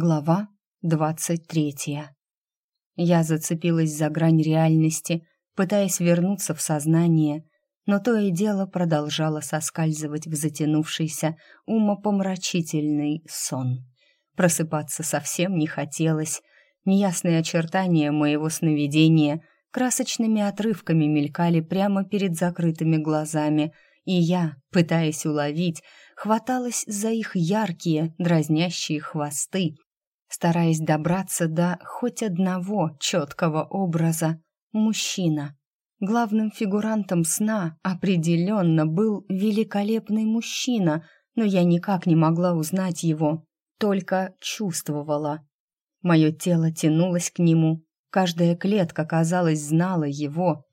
Глава двадцать третья. Я зацепилась за грань реальности, пытаясь вернуться в сознание, но то и дело продолжало соскальзывать в затянувшийся умопомрачительный сон. Просыпаться совсем не хотелось. Неясные очертания моего сновидения красочными отрывками мелькали прямо перед закрытыми глазами, и я, пытаясь уловить, хваталась за их яркие, дразнящие хвосты, стараясь добраться до хоть одного четкого образа — мужчина. Главным фигурантом сна определенно был великолепный мужчина, но я никак не могла узнать его, только чувствовала. Мое тело тянулось к нему, каждая клетка, казалось, знала его,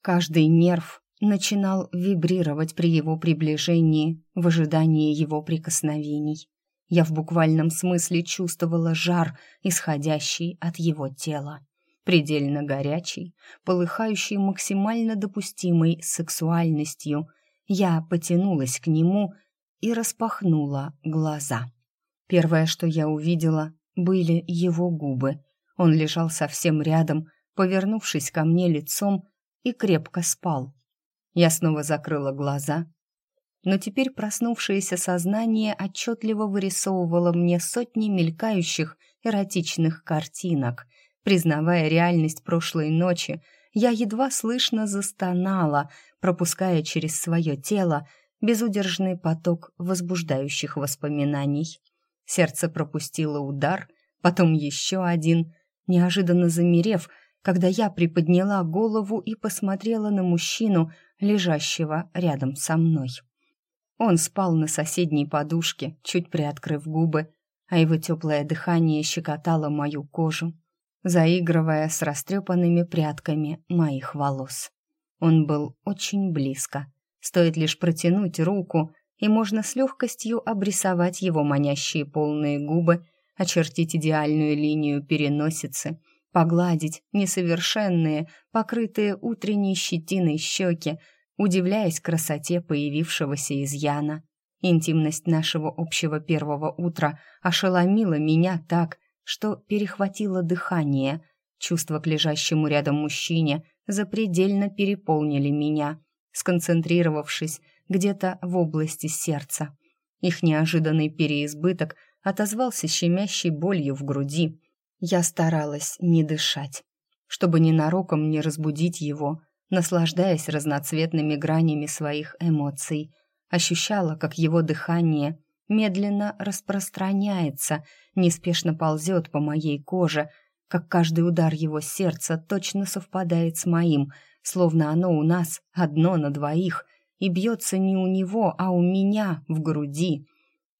каждый нерв начинал вибрировать при его приближении, в ожидании его прикосновений. Я в буквальном смысле чувствовала жар, исходящий от его тела. Предельно горячий, полыхающий максимально допустимой сексуальностью. Я потянулась к нему и распахнула глаза. Первое, что я увидела, были его губы. Он лежал совсем рядом, повернувшись ко мне лицом, и крепко спал. Я снова закрыла глаза но теперь проснувшееся сознание отчетливо вырисовывало мне сотни мелькающих эротичных картинок. Признавая реальность прошлой ночи, я едва слышно застонала, пропуская через свое тело безудержный поток возбуждающих воспоминаний. Сердце пропустило удар, потом еще один, неожиданно замерев, когда я приподняла голову и посмотрела на мужчину, лежащего рядом со мной. Он спал на соседней подушке, чуть приоткрыв губы, а его теплое дыхание щекотало мою кожу, заигрывая с растрепанными прядками моих волос. Он был очень близко. Стоит лишь протянуть руку, и можно с легкостью обрисовать его манящие полные губы, очертить идеальную линию переносицы, погладить несовершенные, покрытые утренней щетиной щеки, удивляясь красоте появившегося изъяна. Интимность нашего общего первого утра ошеломила меня так, что перехватило дыхание. Чувства к лежащему рядом мужчине запредельно переполнили меня, сконцентрировавшись где-то в области сердца. Их неожиданный переизбыток отозвался щемящей болью в груди. Я старалась не дышать, чтобы ненароком не разбудить его, наслаждаясь разноцветными гранями своих эмоций. Ощущала, как его дыхание медленно распространяется, неспешно ползет по моей коже, как каждый удар его сердца точно совпадает с моим, словно оно у нас одно на двоих и бьется не у него, а у меня в груди.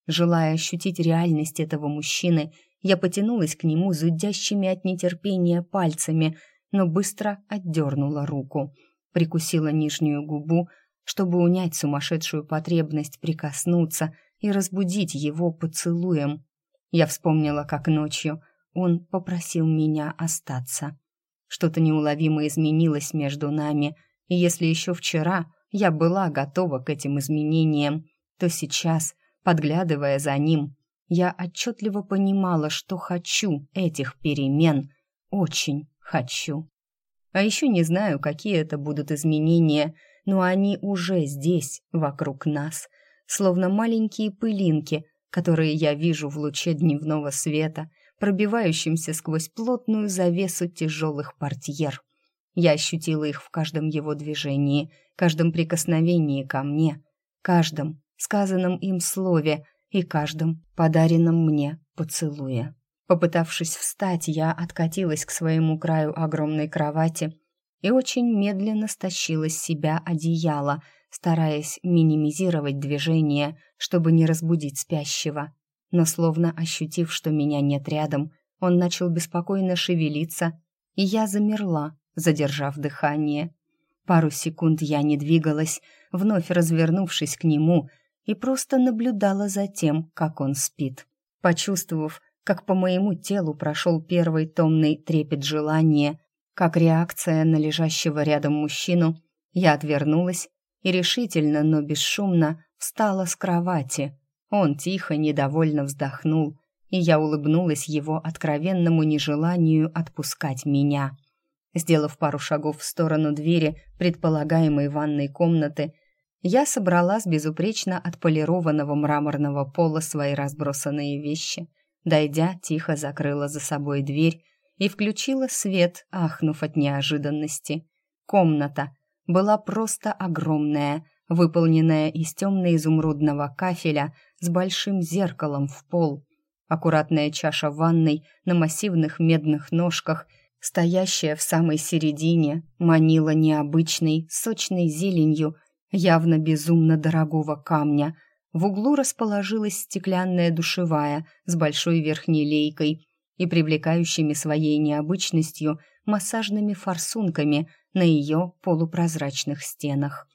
Желая ощутить реальность этого мужчины, я потянулась к нему зудящими от нетерпения пальцами — но быстро отдернула руку, прикусила нижнюю губу, чтобы унять сумасшедшую потребность прикоснуться и разбудить его поцелуем. Я вспомнила, как ночью он попросил меня остаться. Что-то неуловимо изменилось между нами, и если еще вчера я была готова к этим изменениям, то сейчас, подглядывая за ним, я отчетливо понимала, что хочу этих перемен, очень хочу. А еще не знаю, какие это будут изменения, но они уже здесь, вокруг нас, словно маленькие пылинки, которые я вижу в луче дневного света, пробивающимся сквозь плотную завесу тяжелых портьер. Я ощутила их в каждом его движении, каждом прикосновении ко мне, каждом сказанном им слове и каждом подаренном мне поцелуе. Попытавшись встать, я откатилась к своему краю огромной кровати и очень медленно стащила с себя одеяло, стараясь минимизировать движение, чтобы не разбудить спящего. Но словно ощутив, что меня нет рядом, он начал беспокойно шевелиться, и я замерла, задержав дыхание. Пару секунд я не двигалась, вновь развернувшись к нему, и просто наблюдала за тем, как он спит. Почувствовав, как по моему телу прошел первый томный трепет желания, как реакция на лежащего рядом мужчину, я отвернулась и решительно, но бесшумно встала с кровати. Он тихо, недовольно вздохнул и я улыбнулась его откровенному нежеланию отпускать меня. Сделав пару шагов в сторону двери предполагаемой ванной комнаты, я собрала с безупречно отполированного мраморного пола свои разбросанные вещи. Дойдя, тихо закрыла за собой дверь и включила свет, ахнув от неожиданности. Комната была просто огромная, выполненная из темно-изумрудного кафеля с большим зеркалом в пол. Аккуратная чаша ванной на массивных медных ножках, стоящая в самой середине, манила необычной, сочной зеленью, явно безумно дорогого камня. В углу расположилась стеклянная душевая с большой верхней лейкой и привлекающими своей необычностью массажными форсунками на ее полупрозрачных стенах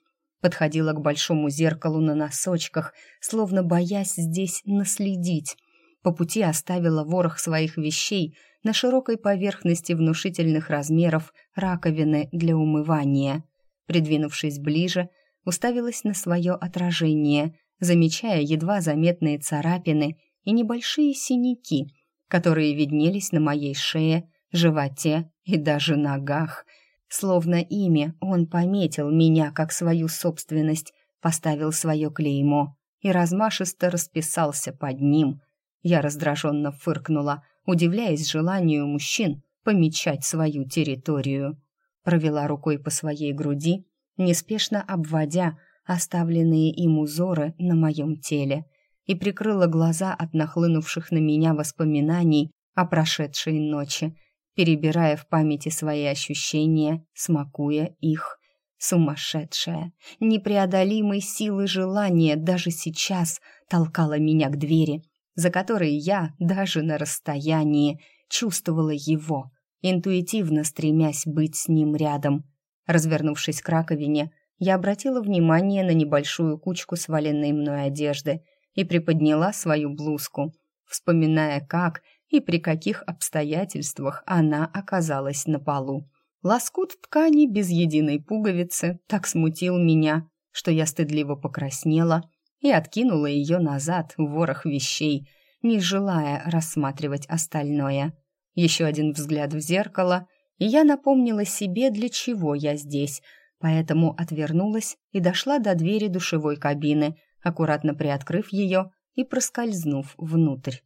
подходила к большому зеркалу на носочках, словно боясь здесь наследить. По пути оставила ворох своих вещей на широкой поверхности внушительных размеров раковины для умывания. Придвинувшись ближе, уставилась на свое отражение, замечая едва заметные царапины и небольшие синяки, которые виднелись на моей шее, животе и даже ногах — Словно ими он пометил меня как свою собственность, поставил свое клеймо и размашисто расписался под ним. Я раздраженно фыркнула, удивляясь желанию мужчин помечать свою территорию. Провела рукой по своей груди, неспешно обводя оставленные им узоры на моем теле, и прикрыла глаза от нахлынувших на меня воспоминаний о прошедшей ночи, перебирая в памяти свои ощущения, смакуя их. Сумасшедшая, непреодолимой силы желания даже сейчас толкала меня к двери, за которой я, даже на расстоянии, чувствовала его, интуитивно стремясь быть с ним рядом. Развернувшись к раковине, я обратила внимание на небольшую кучку сваленной мной одежды и приподняла свою блузку, вспоминая, как и при каких обстоятельствах она оказалась на полу. Лоскут ткани без единой пуговицы так смутил меня, что я стыдливо покраснела и откинула ее назад в ворох вещей, не желая рассматривать остальное. Еще один взгляд в зеркало, и я напомнила себе, для чего я здесь, поэтому отвернулась и дошла до двери душевой кабины, аккуратно приоткрыв ее и проскользнув внутрь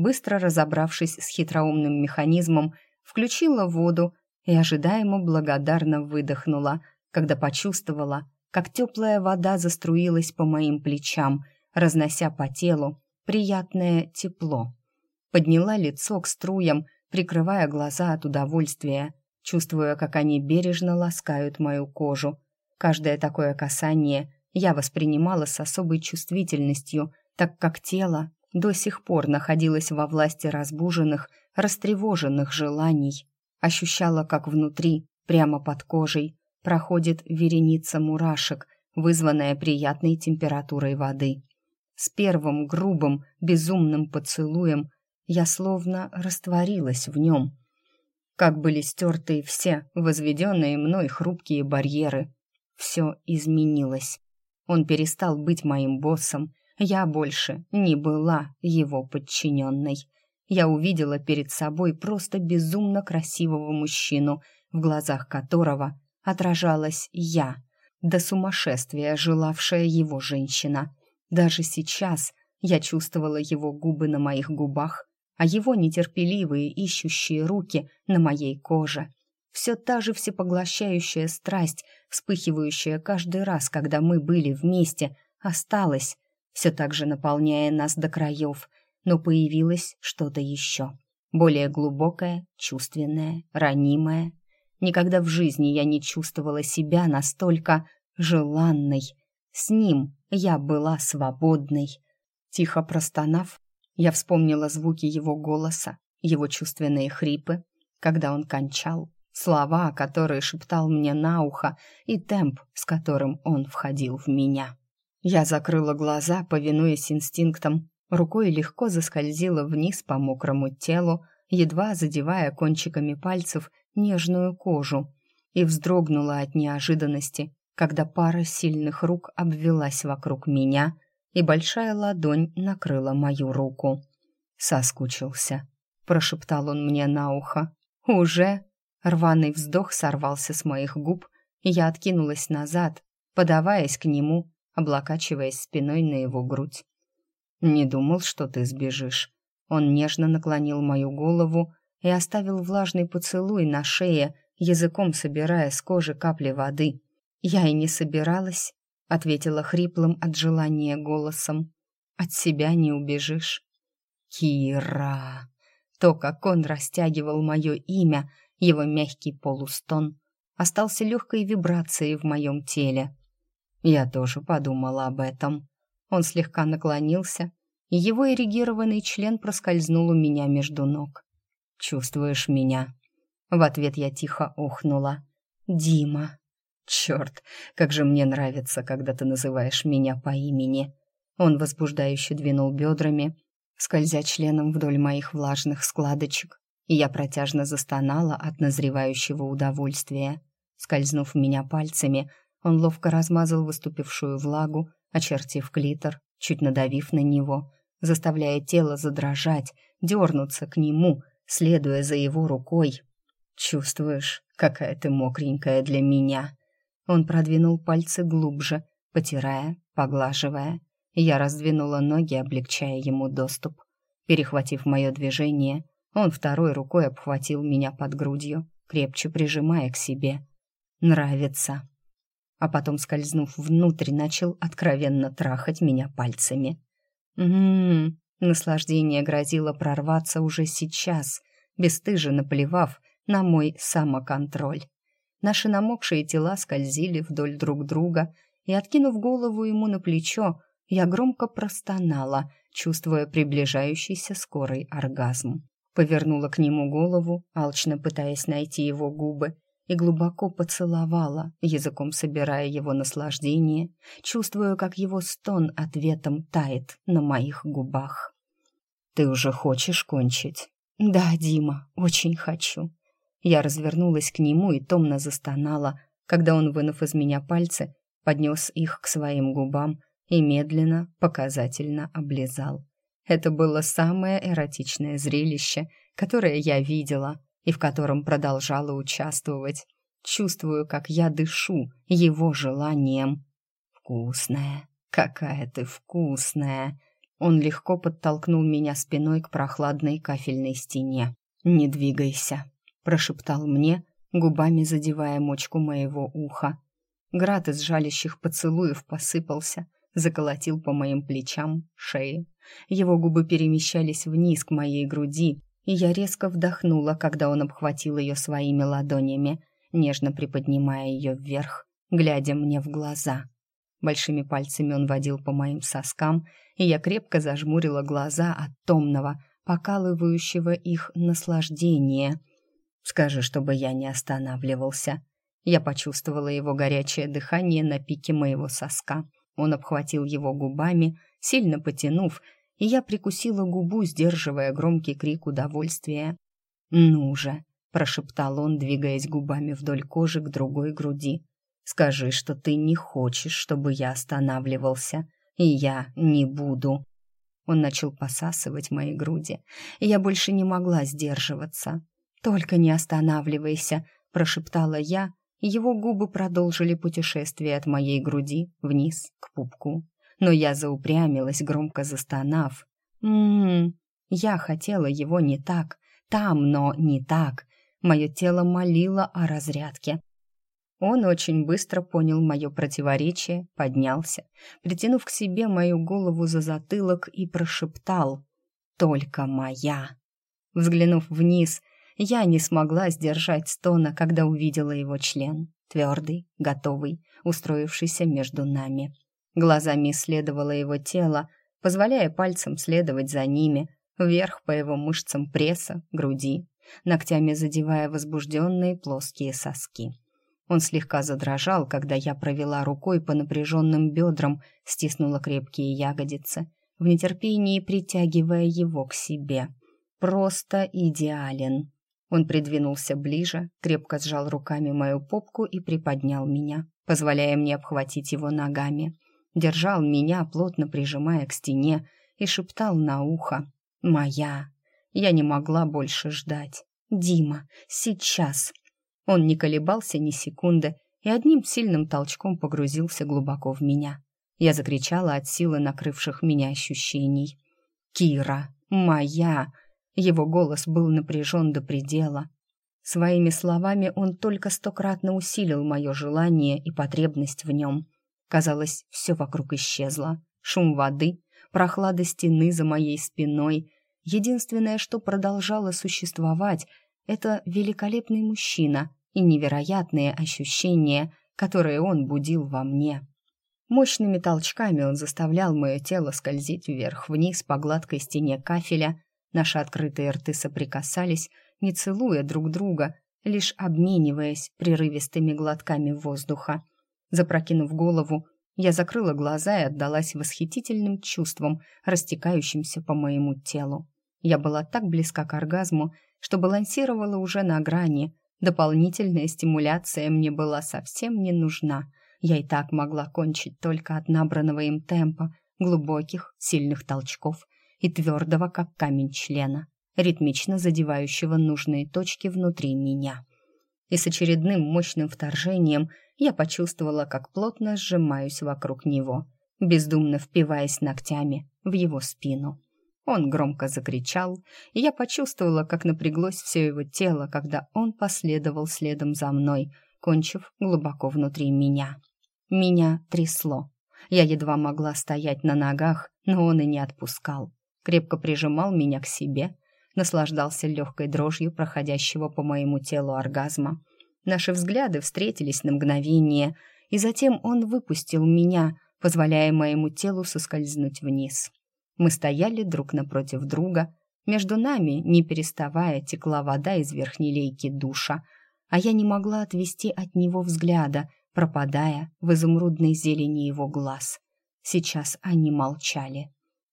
быстро разобравшись с хитроумным механизмом, включила воду и ожидаемо благодарно выдохнула, когда почувствовала, как теплая вода заструилась по моим плечам, разнося по телу приятное тепло. Подняла лицо к струям, прикрывая глаза от удовольствия, чувствуя, как они бережно ласкают мою кожу. Каждое такое касание я воспринимала с особой чувствительностью, так как тело до сих пор находилась во власти разбуженных, растревоженных желаний. Ощущала, как внутри, прямо под кожей, проходит вереница мурашек, вызванная приятной температурой воды. С первым грубым, безумным поцелуем я словно растворилась в нем. Как были стерты все возведенные мной хрупкие барьеры. Все изменилось. Он перестал быть моим боссом, я больше не была его подчиненной. Я увидела перед собой просто безумно красивого мужчину, в глазах которого отражалась я, до сумасшествия желавшая его женщина. Даже сейчас я чувствовала его губы на моих губах, а его нетерпеливые ищущие руки на моей коже. Все та же всепоглощающая страсть, вспыхивающая каждый раз, когда мы были вместе, осталась, все так же наполняя нас до краев, но появилось что-то еще. Более глубокое, чувственное, ранимое. Никогда в жизни я не чувствовала себя настолько желанной. С ним я была свободной. Тихо простонав, я вспомнила звуки его голоса, его чувственные хрипы, когда он кончал, слова, которые шептал мне на ухо, и темп, с которым он входил в меня. Я закрыла глаза, повинуясь инстинктам. Рукой легко заскользила вниз по мокрому телу, едва задевая кончиками пальцев нежную кожу, и вздрогнула от неожиданности, когда пара сильных рук обвелась вокруг меня, и большая ладонь накрыла мою руку. Соскучился. Прошептал он мне на ухо. Уже? Рваный вздох сорвался с моих губ, и я откинулась назад, подаваясь к нему, облокачиваясь спиной на его грудь. «Не думал, что ты сбежишь». Он нежно наклонил мою голову и оставил влажный поцелуй на шее, языком собирая с кожи капли воды. «Я и не собиралась», — ответила хриплым от желания голосом. «От себя не убежишь». «Кира!» То, как он растягивал мое имя, его мягкий полустон, остался легкой вибрацией в моем теле. Я тоже подумала об этом. Он слегка наклонился, и его эрегированный член проскользнул у меня между ног. «Чувствуешь меня?» В ответ я тихо охнула. «Дима!» «Черт, как же мне нравится, когда ты называешь меня по имени!» Он возбуждающе двинул бедрами, скользя членом вдоль моих влажных складочек, и я протяжно застонала от назревающего удовольствия. Скользнув меня пальцами, он ловко размазал выступившую влагу, очертив клитор, чуть надавив на него, заставляя тело задрожать, дернуться к нему, следуя за его рукой. «Чувствуешь, какая ты мокренькая для меня?» Он продвинул пальцы глубже, потирая, поглаживая. Я раздвинула ноги, облегчая ему доступ. Перехватив мое движение, он второй рукой обхватил меня под грудью, крепче прижимая к себе. «Нравится». А потом, скользнув внутрь, начал откровенно трахать меня пальцами. «Ммм...» Наслаждение грозило прорваться уже сейчас, бесстыже наплевав на мой самоконтроль. Наши намокшие тела скользили вдоль друг друга, и, откинув голову ему на плечо, я громко простонала, чувствуя приближающийся скорый оргазм. Повернула к нему голову, алчно пытаясь найти его губы, и глубоко поцеловала, языком собирая его наслаждение, чувствуя, как его стон ответом тает на моих губах. «Ты уже хочешь кончить?» «Да, Дима, очень хочу». Я развернулась к нему и томно застонала, когда он, вынув из меня пальцы, поднес их к своим губам и медленно, показательно облизал. Это было самое эротичное зрелище, которое я видела и в котором продолжала участвовать. Чувствую, как я дышу его желанием. «Вкусная, какая ты вкусная!» Он легко подтолкнул меня спиной к прохладной кафельной стене. «Не двигайся», — прошептал мне, губами задевая мочку моего уха. Град из жалящих поцелуев посыпался, заколотил по моим плечам, шее. Его губы перемещались вниз к моей груди, и я резко вдохнула, когда он обхватил ее своими ладонями, нежно приподнимая ее вверх, глядя мне в глаза. Большими пальцами он водил по моим соскам, и я крепко зажмурила глаза от томного, покалывающего их наслаждения. «Скажи, чтобы я не останавливался». Я почувствовала его горячее дыхание на пике моего соска — он обхватил его губами, сильно потянув, и я прикусила губу, сдерживая громкий крик удовольствия. «Ну же!» — прошептал он, двигаясь губами вдоль кожи к другой груди. «Скажи, что ты не хочешь, чтобы я останавливался, и я не буду». Он начал посасывать мои груди, и я больше не могла сдерживаться. «Только не останавливайся», — прошептала я, его губы продолжили путешествие от моей груди вниз к пупку. Но я заупрямилась, громко застонав. «М-м-м, я хотела его не так, там, но не так. Мое тело молило о разрядке. Он очень быстро понял мое противоречие, поднялся, притянув к себе мою голову за затылок и прошептал «Только моя». Взглянув вниз, я не смогла сдержать стона, когда увидела его член, твердый, готовый, устроившийся между нами. Глазами исследовала его тело, позволяя пальцем следовать за ними, вверх по его мышцам пресса, груди, ногтями задевая возбужденные плоские соски. Он слегка задрожал, когда я провела рукой по напряженным бедрам, стиснула крепкие ягодицы, в нетерпении притягивая его к себе. Просто идеален. Он придвинулся ближе, крепко сжал руками мою попку и приподнял меня, позволяя мне обхватить его ногами. Держал меня, плотно прижимая к стене, и шептал на ухо. Моя. Я не могла больше ждать. Дима, сейчас. Он не колебался ни секунды и одним сильным толчком погрузился глубоко в меня. Я закричала от силы накрывших меня ощущений. «Кира! Моя!» Его голос был напряжен до предела. Своими словами он только стократно усилил мое желание и потребность в нем. Казалось, все вокруг исчезло. Шум воды, прохлада стены за моей спиной. Единственное, что продолжало существовать, это великолепный мужчина и невероятные ощущения, которые он будил во мне. Мощными толчками он заставлял мое тело скользить вверх-вниз по гладкой стене кафеля. Наши открытые рты соприкасались, не целуя друг друга, лишь обмениваясь прерывистыми глотками воздуха. Запрокинув голову, я закрыла глаза и отдалась восхитительным чувствам, растекающимся по моему телу. Я была так близка к оргазму, что балансировала уже на грани. Дополнительная стимуляция мне была совсем не нужна. Я и так могла кончить только от набранного им темпа, глубоких, сильных толчков и твердого, как камень члена, ритмично задевающего нужные точки внутри меня. И с очередным мощным вторжением я почувствовала, как плотно сжимаюсь вокруг него, бездумно впиваясь ногтями в его спину. Он громко закричал, и я почувствовала, как напряглось все его тело, когда он последовал следом за мной, кончив глубоко внутри меня. Меня трясло. Я едва могла стоять на ногах, но он и не отпускал. Крепко прижимал меня к себе, наслаждался легкой дрожью проходящего по моему телу оргазма. Наши взгляды встретились на мгновение, и затем он выпустил меня, позволяя моему телу соскользнуть вниз. Мы стояли друг напротив друга. Между нами, не переставая, текла вода из верхней лейки душа, а я не могла отвести от него взгляда, пропадая в изумрудной зелени его глаз. Сейчас они молчали.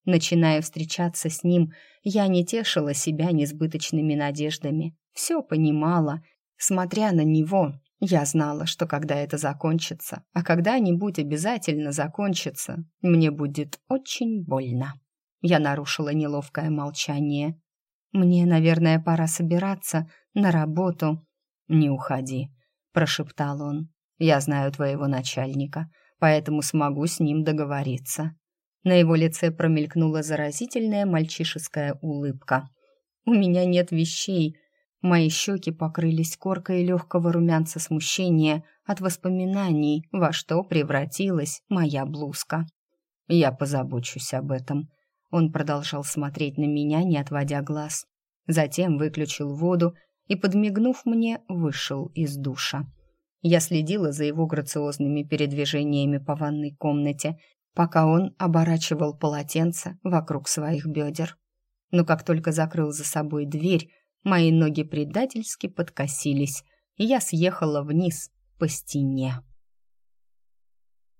Начиная встречаться с ним, я не тешила себя несбыточными надеждами. Все понимала. Смотря на него, я знала, что когда это закончится, а когда-нибудь обязательно закончится, мне будет очень больно. Я нарушила неловкое молчание. «Мне, наверное, пора собираться на работу». «Не уходи», — прошептал он. «Я знаю твоего начальника, поэтому смогу с ним договориться». На его лице промелькнула заразительная мальчишеская улыбка. «У меня нет вещей». Мои щеки покрылись коркой легкого румянца смущения от воспоминаний, во что превратилась моя блузка. «Я позабочусь об этом», он продолжал смотреть на меня, не отводя глаз. Затем выключил воду и, подмигнув мне, вышел из душа. Я следила за его грациозными передвижениями по ванной комнате, пока он оборачивал полотенце вокруг своих бедер. Но как только закрыл за собой дверь, мои ноги предательски подкосились, и я съехала вниз по стене.